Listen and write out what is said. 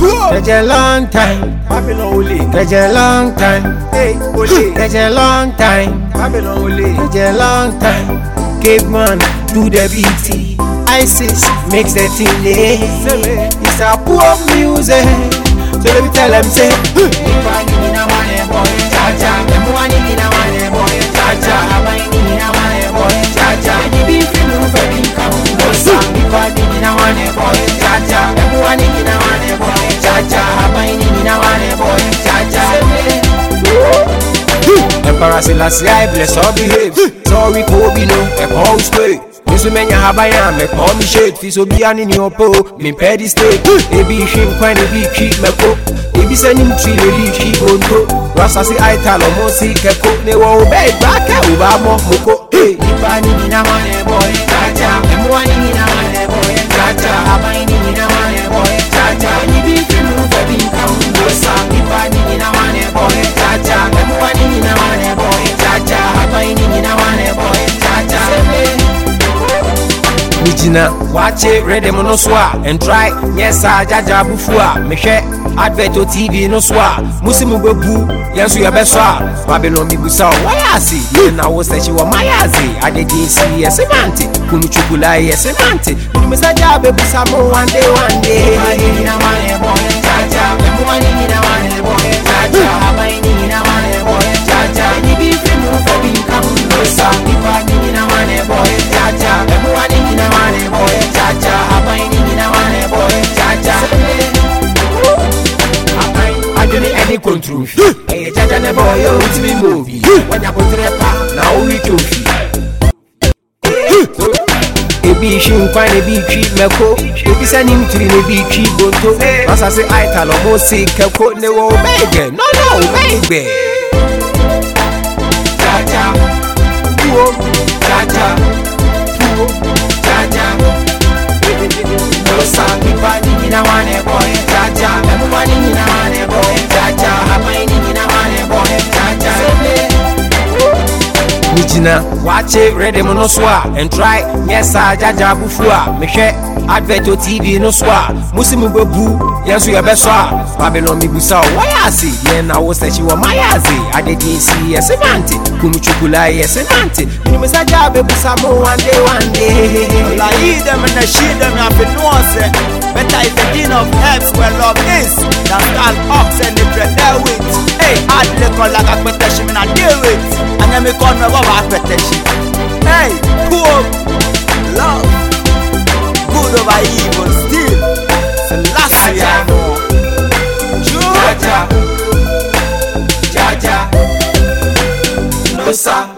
It's a long time. Babylon Ole. It's a long time. Hey, Ole. It's a long time. Babylon Ole. It's a long time. Caveman do the BT. ISIS makes the thing lay. It's a poor music. So let me tell them say. Emperor Selassie, I bless all behave. Sorry, Kobe, no, a power straight. nso mɛnya habaya mɛpɔ me shade fi so bia ne stay. mempɛ de state ebi hwe nkwan ebi twi mɛko ebi sɛ nim twi ebi twi bonto wasase aital ɔmo si kɛko ne wɔ wo bɛɛ gbaka wo ba mɔ moko nipa ne nyina hɔ ne bɔne me gyina wakye rhythm no so a ɛntry nyɛ saa gyagya abufu a mehwɛ advert o tv no so a musi mu bɛbu yɛn nso yɛbɛsɔ a babylon bibusa wo wɔyɛ ase yɛn na wo sɛkyi wɔ mayɛ ase adedi si yɛ semante kumutwukula yɛ semante menimisa gya bɛbusa mo one day throne trophy ɛyɛ kyakya ne bɔ ɔyɛ ɔtumi ma obi wanya kotere pa na ɔwi trophy ebi ihwi nkwan ebi itwi mɛko ebi sɛ ne ntiri na ebi itwi bonto. Masase aital ɔmo si kɛko ne wɔ ɔbɛyɛ gbɛ nɔnɔ ɔbɛyɛ gbɛ. Cha cha, uo, cha cha. Megyina wakye rhythm no so a ɛntry nyɛ saa gyagya abufu a mehwɛ advert o tv no so a musi mu bɛbu yɛn nso yɛbɛsɔ a babylon mebusa wo wɔyɛ ase. Yɛn na wo sɛkyi wɔ mayɛ ase. Adedi si yɛ semante kumutwukula yɛ semante menimisa gya bɛbusa mo and sheet them, you have to know say Better is the king of herbs where love is Hey, adile kan laga peteshi mi na dey wait. Anya mi kan na baba peteshi. Hey, cool, love, good over evil still. Selassie I know. Jaja, Jaja, no sir.